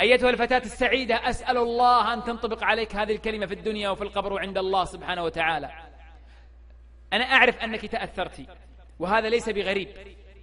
أيتها الفتاة السعيدة أسأل الله أن تنطبق عليك هذه الكلمة في الدنيا وفي القبر وعند الله سبحانه وتعالى. أنا أعرف أنك تأثرت وهذا ليس بغريب.